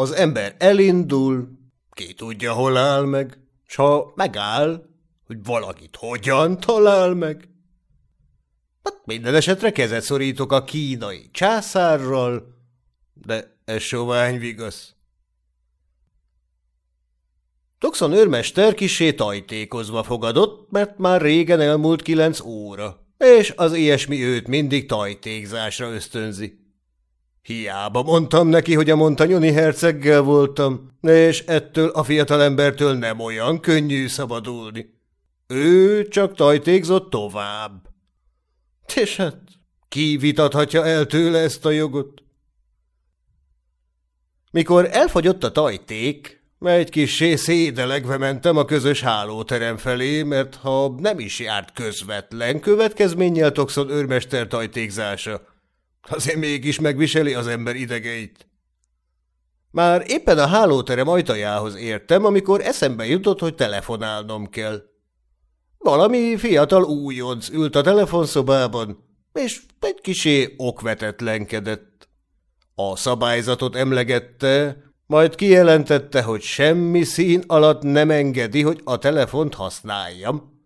Az ember elindul, ki tudja, hol áll meg, s ha megáll, hogy valakit hogyan talál meg. Hát minden esetre kezet szorítok a kínai császárral, de ez sovány vigasz. Toxon őrmester kisé tajtékozva fogadott, mert már régen elmúlt kilenc óra, és az ilyesmi őt mindig tajtékzásra ösztönzi. Hiába mondtam neki, hogy a montanyoni herceggel voltam, és ettől a fiatalembertől nem olyan könnyű szabadulni. Ő csak tajtékzott tovább. És hát ki vitathatja el tőle ezt a jogot? Mikor elfogyott a tajték, egy kis szédelegve mentem a közös hálóterem felé, mert ha nem is járt közvetlen következménnyel Toxon őrmester tajtékzása, azért mégis megviseli az ember idegeit. Már éppen a hálóterem ajtajához értem, amikor eszembe jutott, hogy telefonálnom kell. Valami fiatal újonc ült a telefonszobában, és egy kisé okvetetlenkedett. A szabályzatot emlegette, majd kijelentette, hogy semmi szín alatt nem engedi, hogy a telefont használjam.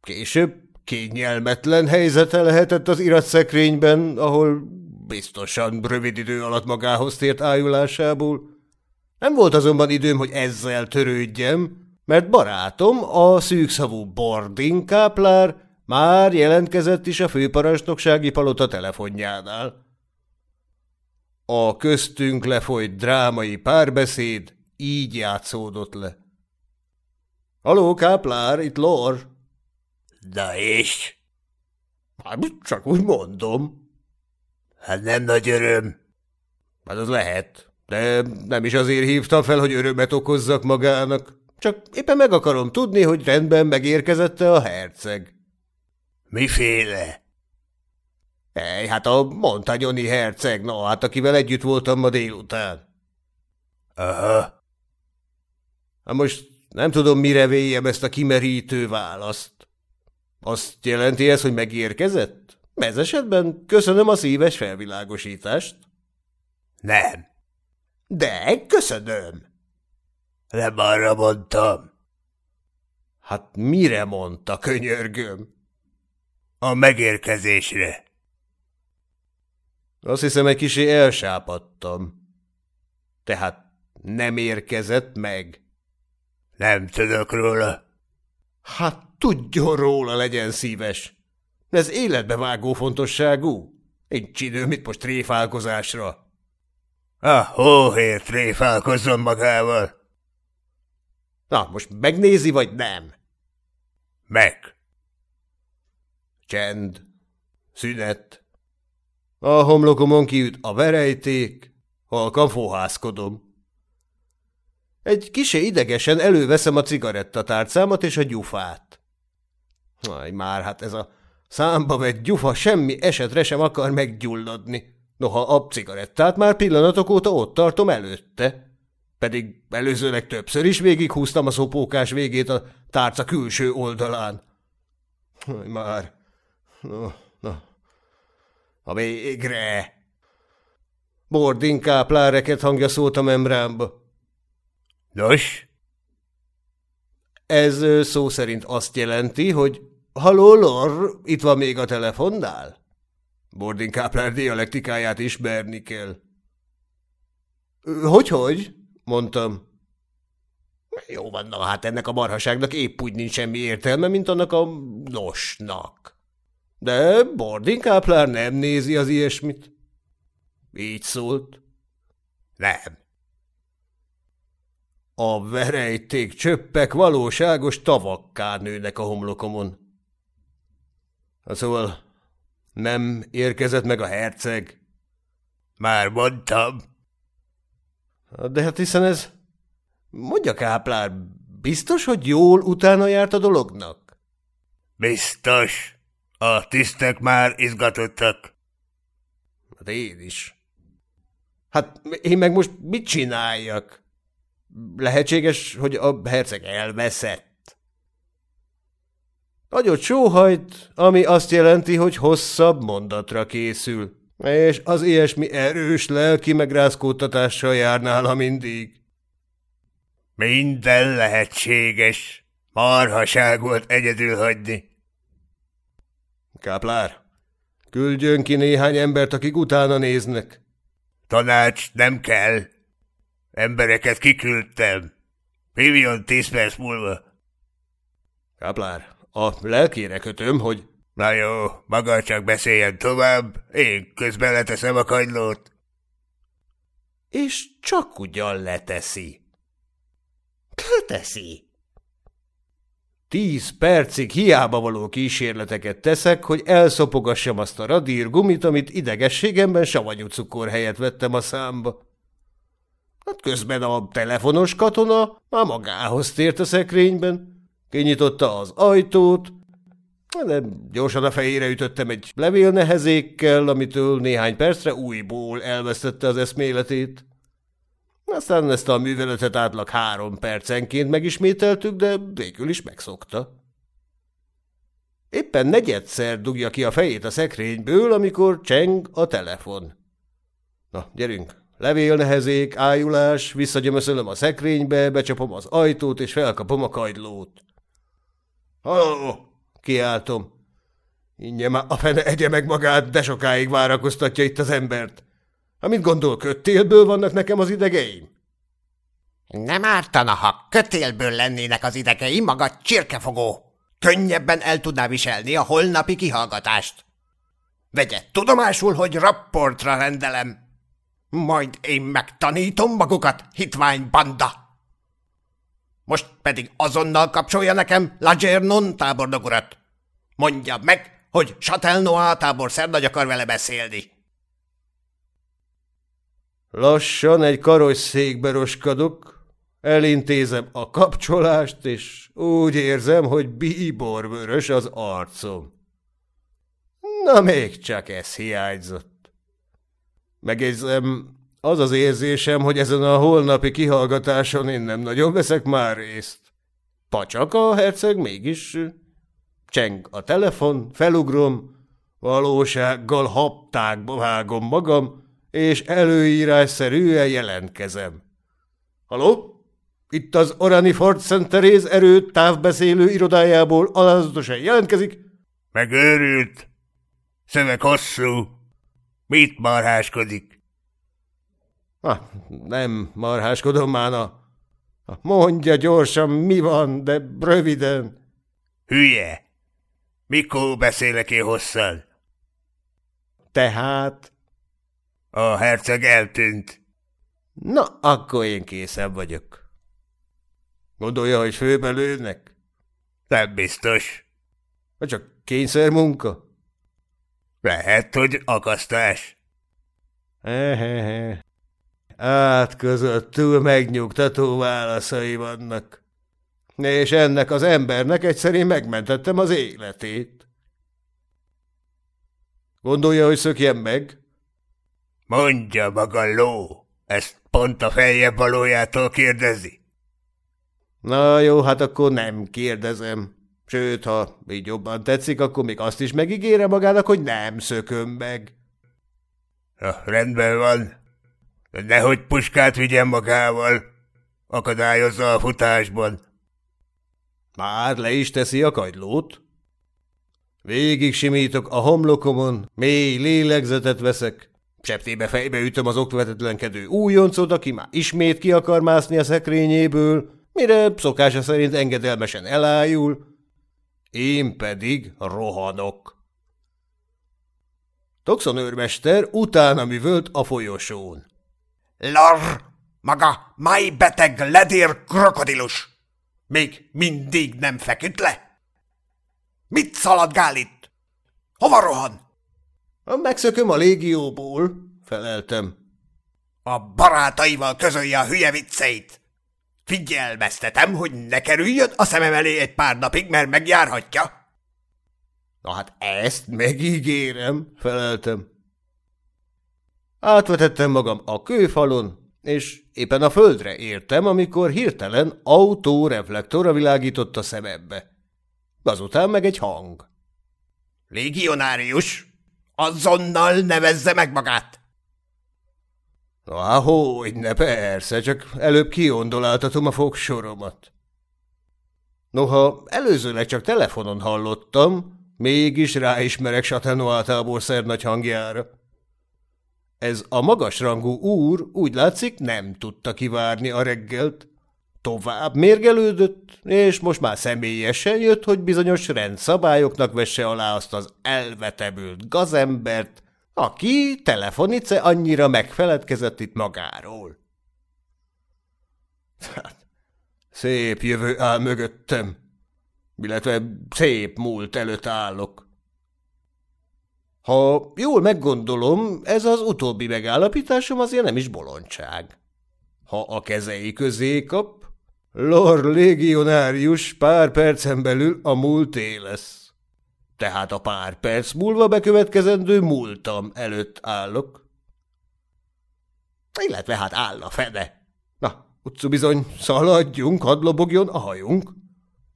Később kényelmetlen helyzete lehetett az iratszekrényben, ahol biztosan rövid idő alatt magához tért ájulásából. Nem volt azonban időm, hogy ezzel törődjem, mert barátom, a szűkszavú Bordin káplár már jelentkezett is a főparancsnoksági palota telefonjánál. A köztünk lefolyt drámai párbeszéd így játszódott le. – Aló, káplár, itt Lor. – Na és? – Hát csak úgy mondom. – Hát nem nagy öröm. – Hát az lehet, de nem is azért hívtam fel, hogy örömet okozzak magának. Csak éppen meg akarom tudni, hogy rendben megérkezette a herceg. – Miféle? Ej, hát a Montagnoni herceg, no, hát akivel együtt voltam ma délután. Aha. Hát most nem tudom, mire véjem ezt a kimerítő választ. Azt jelenti ez, hogy megérkezett? Ez esetben köszönöm a szíves felvilágosítást. Nem. De köszönöm. Nem arra mondtam. Hát mire mondta, könyörgöm? A megérkezésre. Azt hiszem, egy kisé elsápadtam. Tehát nem érkezett meg. Nem tudok róla. Hát tudjon róla, legyen szíves. Ez életbevágó fontosságú. Nincs idő, mit most tréfálkozásra. A hóhér tréfálkozzon magával. Na, most megnézi, vagy nem? Meg. Csend. Szünet. A homlokomon kiüt a verejték, halkan fohászkodom. Egy kisé idegesen előveszem a cigarettatárcámat és a gyufát. Aj, már hát ez a számba vett gyufa semmi esetre sem akar meggyulladni. Noha a cigarettát már pillanatok óta ott tartom előtte. Pedig előzőleg többször is végighúztam a szopókás végét a tárca külső oldalán. Aj, már... No, no, a végre! Bordin kápláreket hangja szólt a membrámba. Nos? Ez szó szerint azt jelenti, hogy Haló, Lor, itt van még a telefonnál? Bordin káplár dialektikáját ismerni kell. Hogy-hogy? mondtam. Jó van, na hát ennek a marhaságnak épp úgy nincs semmi értelme, mint annak a nosnak. De Bordin káplár nem nézi az ilyesmit. Így szólt. Nem. A verejték csöppek valóságos tavakká nőnek a homlokomon. Szóval nem érkezett meg a herceg. Már mondtam. De hát hiszen ez... Mondja, káplár, biztos, hogy jól utána járt a dolognak? Biztos. A tisztek már izgatottak. Hát én is. Hát én meg most mit csináljak? Lehetséges, hogy a herceg elveszett. Nagyot sóhajt, ami azt jelenti, hogy hosszabb mondatra készül. És az ilyesmi erős lelki megrázkódtatással jár nála mindig. Minden lehetséges. Marhaság volt egyedül hagyni. Káplár, küldjön ki néhány embert, akik utána néznek. Tanács nem kell. Embereket kiküldtem. Hívjon tíz perc múlva. Káplár, a lelkére kötöm, hogy... Na jó, maga csak beszéljen tovább, én közben leteszem a kagylót. És csak ugyan leteszi. Leteszi. Tíz percig hiába való kísérleteket teszek, hogy elszopogassam azt a radír gumit, amit idegességemben savanyú cukor helyett vettem a számba. Hát közben a telefonos katona már magához tért a szekrényben, kinyitotta az ajtót, de gyorsan a fejére ütöttem egy levélnehezékkel, amitől néhány percre újból elvesztette az eszméletét. Aztán ezt a műveletet átlag három percenként megismételtük, de végül is megszokta. Éppen negyedszer dugja ki a fejét a szekrényből, amikor cseng a telefon. Na, gyerünk, levélnehezék, ájulás, visszagyömöszölöm a szekrénybe, becsapom az ajtót, és felkapom a kagylót. Halló! kiáltom. Ingyen már a fene egye meg magát, de sokáig várakoztatja itt az embert. Amit gondol, köttélből vannak nekem az idegeim? Nem ártana, ha kötélből lennének az idegeim, maga csirkefogó. Könnyebben el tudná viselni a holnapi kihallgatást. Vegye tudomásul, hogy rapportra rendelem. Majd én megtanítom magukat, hitvány banda. Most pedig azonnal kapcsolja nekem Lagernon tábornok urat. Mondja meg, hogy Chatelnoa tábor szernagy akar vele beszélni. Lassan egy karosszékbe roskadok, elintézem a kapcsolást, és úgy érzem, hogy bíborvörös az arcom. Na még csak ez hiányzott. Megjegyzem, az az érzésem, hogy ezen a holnapi kihallgatáson én nem nagyon veszek már részt. Pacsak a herceg mégis. Cseng a telefon, felugrom, valósággal haptákba vágom magam, és előírásszerűen jelentkezem. Haló? Itt az Orani Ford Szent Teréz erő távbeszélő irodájából alázatosan jelentkezik? Megőrült. Szöveg hosszú. Mit marháskodik? Ha, nem marháskodom már, na. Mondja gyorsan, mi van, de röviden. Hülye. Mikor beszélek én hosszal? Tehát? A herceg eltűnt. Na, akkor én készen vagyok. Gondolja, hogy főbe lőnek? Nem biztos. Vagy csak kényszer munka? Lehet, hogy akasztás. Ehehe. Át közöttül megnyugtató válaszai vannak. És ennek az embernek egyszerűen megmentettem az életét. Gondolja, hogy szökjem meg? Mondja maga ló, ezt pont a feljebb valójától kérdezi. Na jó, hát akkor nem kérdezem. Sőt, ha így jobban tetszik, akkor még azt is megígére magának, hogy nem szököm meg. Ja, rendben van. De nehogy puskát vigyen magával. Akadályozza a futásban. Már le is teszi a kagylót. Végig simítok a homlokomon, mély lélegzetet veszek, Septébe fejbe ütöm az okvetetlenkedő újoncot, aki már ismét ki akar mászni a szekrényéből, mire szokása szerint engedelmesen elájul, én pedig rohanok. Toxon őrmester utána művölt a folyosón. Lar, maga beteg ledér krokodilus! Még mindig nem feküdt le? Mit szaladgál itt? Hova rohan? Megszököm a légióból, feleltem. A barátaival közölje a hülye vicceit. Figyelmeztetem, hogy ne kerüljön a szemem elé egy pár napig, mert megjárhatja. Na hát ezt megígérem, feleltem. Átvetettem magam a kőfalon, és éppen a földre értem, amikor hirtelen autóreflektora világított a szemembe. Azután meg egy hang. Légionárius, Azonnal nevezze meg magát! Ahogy ne, persze, csak előbb kiondoláltatom a fogsoromat. Noha előzőleg csak telefonon hallottam, mégis ráismerek Satenoa táborszer nagy hangjára. Ez a magasrangú úr úgy látszik nem tudta kivárni a reggelt. Tovább mérgelődött, és most már személyesen jött, hogy bizonyos rendszabályoknak vesse alá azt az elvetebült gazembert, aki telefonice annyira megfeledkezett itt magáról. Hát, szép jövő áll mögöttem, illetve szép múlt előtt állok. Ha jól meggondolom, ez az utóbbi megállapításom azért nem is bolondság. Ha a kezei közé kap, Lord légionárius pár percen belül a múlté lesz. Tehát a pár perc múlva bekövetkezendő múltam előtt állok. Illetve hát áll a fene. Na, utcu bizony, szaladjunk, hadd lobogjon a hajunk.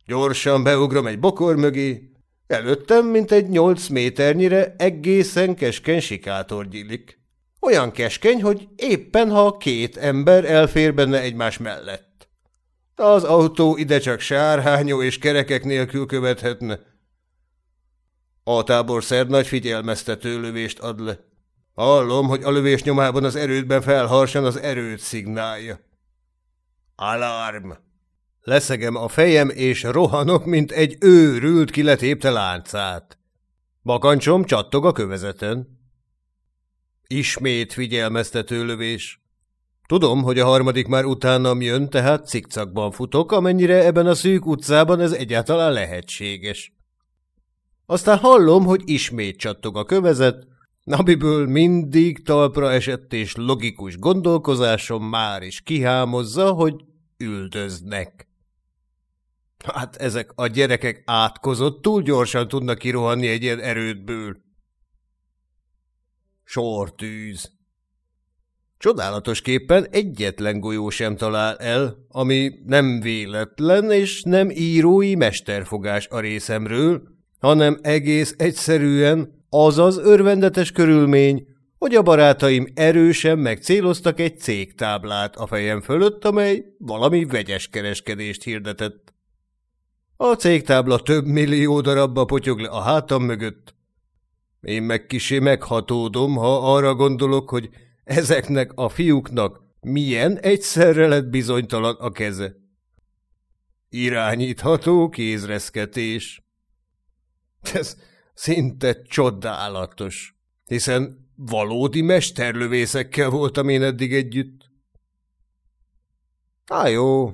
Gyorsan beugrom egy bokor mögé, előttem, mint egy nyolc méternyire egészen keskeny sikátor gyílik. Olyan keskeny, hogy éppen ha két ember elfér benne egymás mellett. Az autó ide csak sárhányó és kerekek nélkül követhetne. A táborszer nagy figyelmeztető lövést ad le. Hallom, hogy a lövés nyomában az erődben felharsan az erőt szignálja. Alarm! Leszegem a fejem, és rohanok, mint egy őrült kiletépte láncát. Bakancsom csattog a kövezeten. Ismét figyelmeztető lövés. Tudom, hogy a harmadik már utánam jön, tehát cikcakban futok, amennyire ebben a szűk utcában ez egyáltalán lehetséges. Aztán hallom, hogy ismét csattog a kövezet, amiből mindig talpra esett és logikus gondolkozásom már is kihámozza, hogy üldöznek. Hát ezek a gyerekek átkozott, túl gyorsan tudnak kirohanni egy ilyen erődből. Sortűz. Csodálatosképpen egyetlen golyó sem talál el, ami nem véletlen és nem írói mesterfogás a részemről, hanem egész egyszerűen az az örvendetes körülmény, hogy a barátaim erősen megcéloztak egy cégtáblát a fejem fölött, amely valami vegyes kereskedést hirdetett. A cégtábla több millió darabba potyog le a hátam mögött. Én meg kisé meghatódom, ha arra gondolok, hogy ezeknek a fiúknak milyen egyszerre lett bizonytalan a keze. Irányítható kézreszketés. Ez szinte csodálatos, hiszen valódi mesterlövészekkel voltam én eddig együtt. Á jó,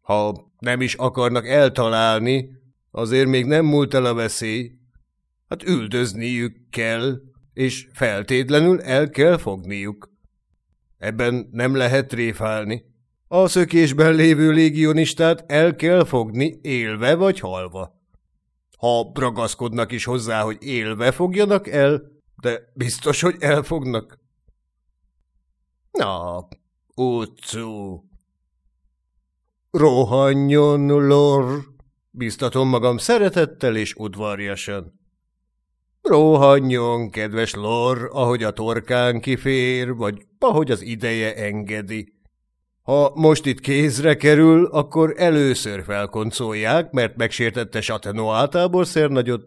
ha nem is akarnak eltalálni, azért még nem múlt el a veszély. Hát üldözniük kell, és feltétlenül el kell fogniuk. Ebben nem lehet tréfálni. A szökésben lévő légionistát el kell fogni élve vagy halva. Ha ragaszkodnak is hozzá, hogy élve fogjanak el, de biztos, hogy elfognak. Na, utcú, Rohanjon, lor! Biztatom magam szeretettel és udvarjasan. Rohanjon, kedves lor, ahogy a torkán kifér, vagy ahogy az ideje engedi. Ha most itt kézre kerül, akkor először felkoncolják, mert megsértette Sateno áltából szérnagyot,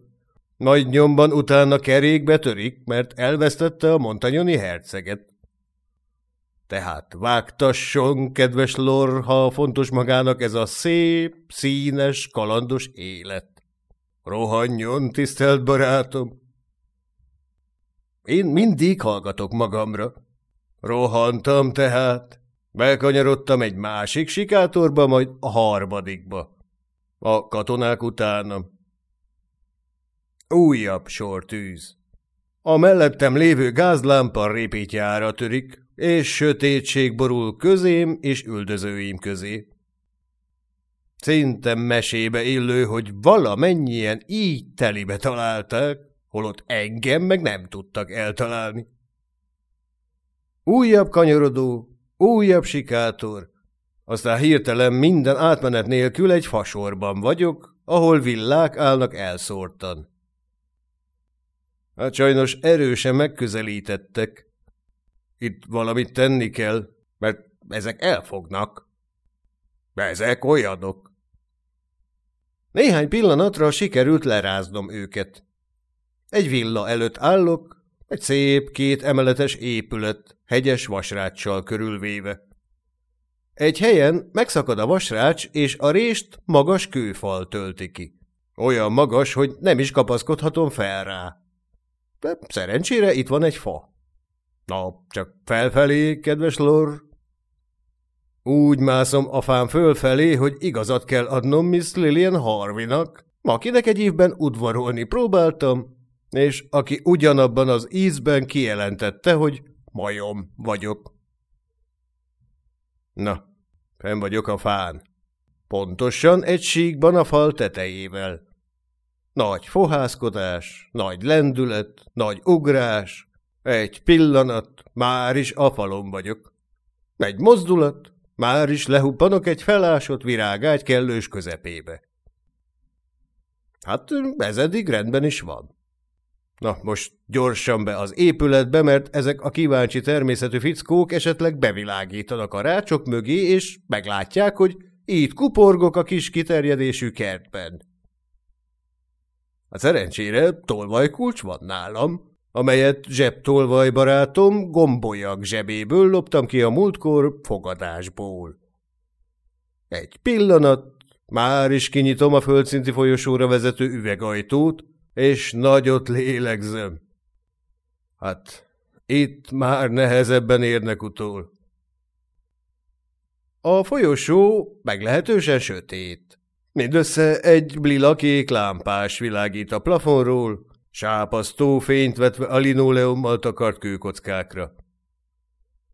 nagy nyomban utána kerékbe törik, mert elvesztette a montanyoni herceget. Tehát vágtasson, kedves lor, ha fontos magának ez a szép, színes, kalandos élet. Rohanjon, tisztelt barátom! Én mindig hallgatok magamra. Rohantam tehát. Bekanyarodtam egy másik sikátorba, majd a harmadikba. A katonák utána. Újabb sortűz. A mellettem lévő gázlámpa répítjára törik, és sötétség borul közém és üldözőim közé. Szinte mesébe illő, hogy valamennyien így telibe találták, holott engem meg nem tudtak eltalálni. Újabb kanyarodó, újabb sikátor, aztán hirtelen minden átmenet nélkül egy fasorban vagyok, ahol villák állnak elszórtan. Hát sajnos erősen megközelítettek. Itt valamit tenni kell, mert ezek elfognak. Ezek olyanok. Néhány pillanatra sikerült leráznom őket. Egy villa előtt állok, egy szép, két emeletes épület, hegyes vasráccsal körülvéve. Egy helyen megszakad a vasrács, és a rést magas kőfal tölti ki. Olyan magas, hogy nem is kapaszkodhatom fel rá. De szerencsére itt van egy fa. Na, csak felfelé, kedves lor. Úgy mászom a fán fölfelé, hogy igazat kell adnom Miss Lillian Harvinak, akinek egy évben udvarolni próbáltam, és aki ugyanabban az ízben kijelentette, hogy majom vagyok. Na, fenn vagyok a fán. Pontosan egy síkban a fal tetejével. Nagy fohászkodás, nagy lendület, nagy ugrás, egy pillanat, már is a falon vagyok. Egy mozdulat, már is lehuppanok egy felásott virágágy kellős közepébe. Hát ez eddig rendben is van. Na, most gyorsan be az épületbe, mert ezek a kíváncsi természetű fickók esetleg bevilágítanak a rácsok mögé, és meglátják, hogy itt kuporgok a kis kiterjedésű kertben. A szerencsére tolvajkulcs van nálam, amelyet zsebtolvaj barátom gombolyag zsebéből loptam ki a múltkor fogadásból. Egy pillanat, már is kinyitom a földszinti folyosóra vezető üvegajtót, és nagyot lélegzem. Hát, itt már nehezebben érnek utól. A folyosó meglehetősen sötét. Mindössze egy blilakék lámpás világít a plafonról, sápasztó fényt vetve a linoleummal takart kőkockákra.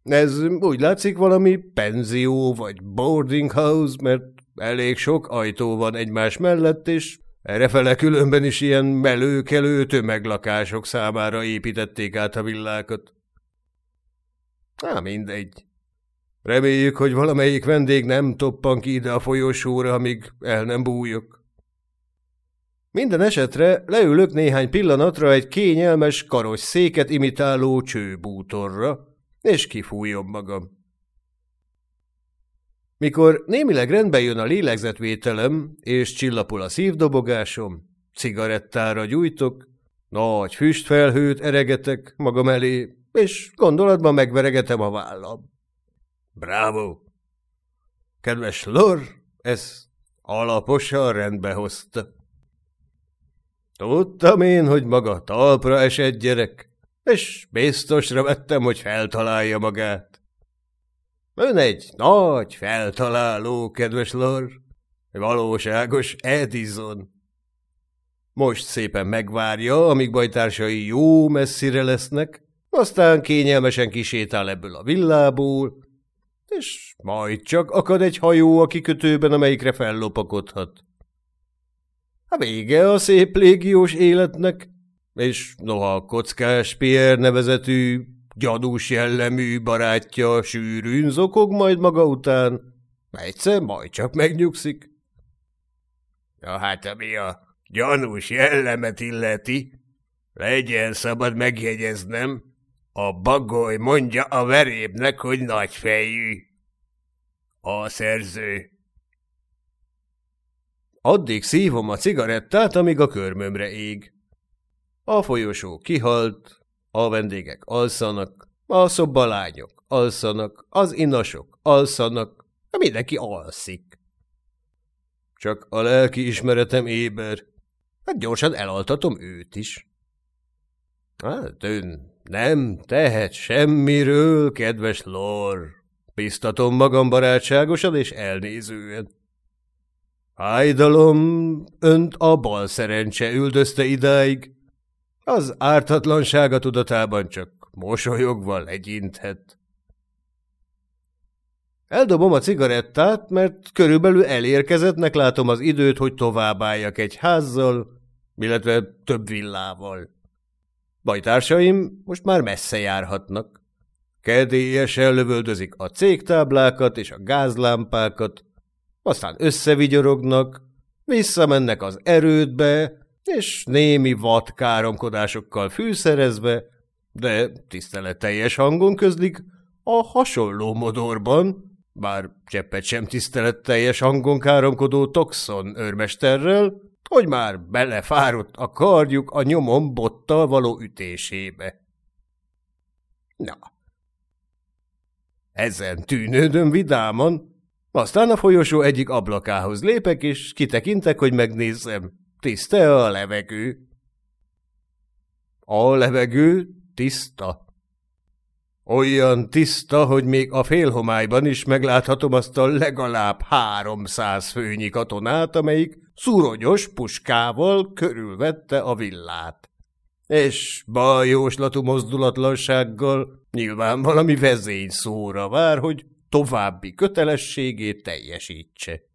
Ez úgy látszik valami penzió vagy boarding house, mert elég sok ajtó van egymás mellett, és Errefele különben is ilyen melőkelő tömeglakások számára építették át a villákat. Á, mindegy. Reméljük, hogy valamelyik vendég nem toppan ki ide a folyosóra, amíg el nem bújok. Minden esetre leülök néhány pillanatra egy kényelmes karos széket imitáló csőbútorra, és kifújom magam. Mikor némileg rendbe jön a lélegzetvételem, és csillapul a szívdobogásom, cigarettára gyújtok, nagy füstfelhőt eregetek magam elé, és gondolatban megveregetem a vállam. Bravo! Kedves Lor, ez alaposan rendbe hozta. Tudtam én, hogy maga talpra esett gyerek, és biztosra vettem, hogy feltalálja magát. Ön egy nagy feltaláló, kedves Lor, valóságos Edison. Most szépen megvárja, amíg bajtársai jó messzire lesznek, aztán kényelmesen kisétál ebből a villából, és majd csak akad egy hajó a kikötőben, amelyikre fellopakodhat. A vége a szép légiós életnek, és noha kockás Pierre nevezetű gyanús jellemű barátja sűrűn zokog majd maga után, egyszer majd csak megnyugszik. Ja, hát ami a gyanús jellemet illeti, legyen szabad megjegyeznem, a bagoly mondja a verébnek, hogy nagyfejű. A szerző. Addig szívom a cigarettát, amíg a körmömre ég. A folyosó kihalt, a vendégek alszanak, a szobalányok alszanak, az inasok alszanak, mindenki alszik. Csak a lelki ismeretem éber. Hát gyorsan elaltatom őt is. Hát ön nem tehet semmiről, kedves lor. Biztatom magam barátságosan és elnézően. Hájdalom, önt a bal szerencse üldözte idáig, az ártatlansága tudatában csak mosolyogva legyinthet. Eldobom a cigarettát, mert körülbelül elérkezettnek látom az időt, hogy továbbálljak egy házzal, illetve több villával. Bajtársaim most már messze járhatnak. Kedélyesen lövöldözik a cégtáblákat és a gázlámpákat, aztán összevigyorognak, visszamennek az erődbe, és némi vad káromkodásokkal fűszerezve, de tiszteleteljes hangon közlik a hasonló modorban, bár cseppet sem tiszteletteljes hangon káromkodó Toxon őrmesterrel, hogy már belefáradt a kardjuk a nyomon bottal való ütésébe. Na, ezen tűnődöm vidáman, aztán a folyosó egyik ablakához lépek, és kitekintek, hogy megnézzem, tiszta a levegő. A levegő tiszta. Olyan tiszta, hogy még a félhomályban is megláthatom azt a legalább háromszáz főnyi katonát, amelyik szuronyos puskával körülvette a villát. És bajóslatú mozdulatlansággal nyilván valami vezény szóra vár, hogy további kötelességét teljesítse.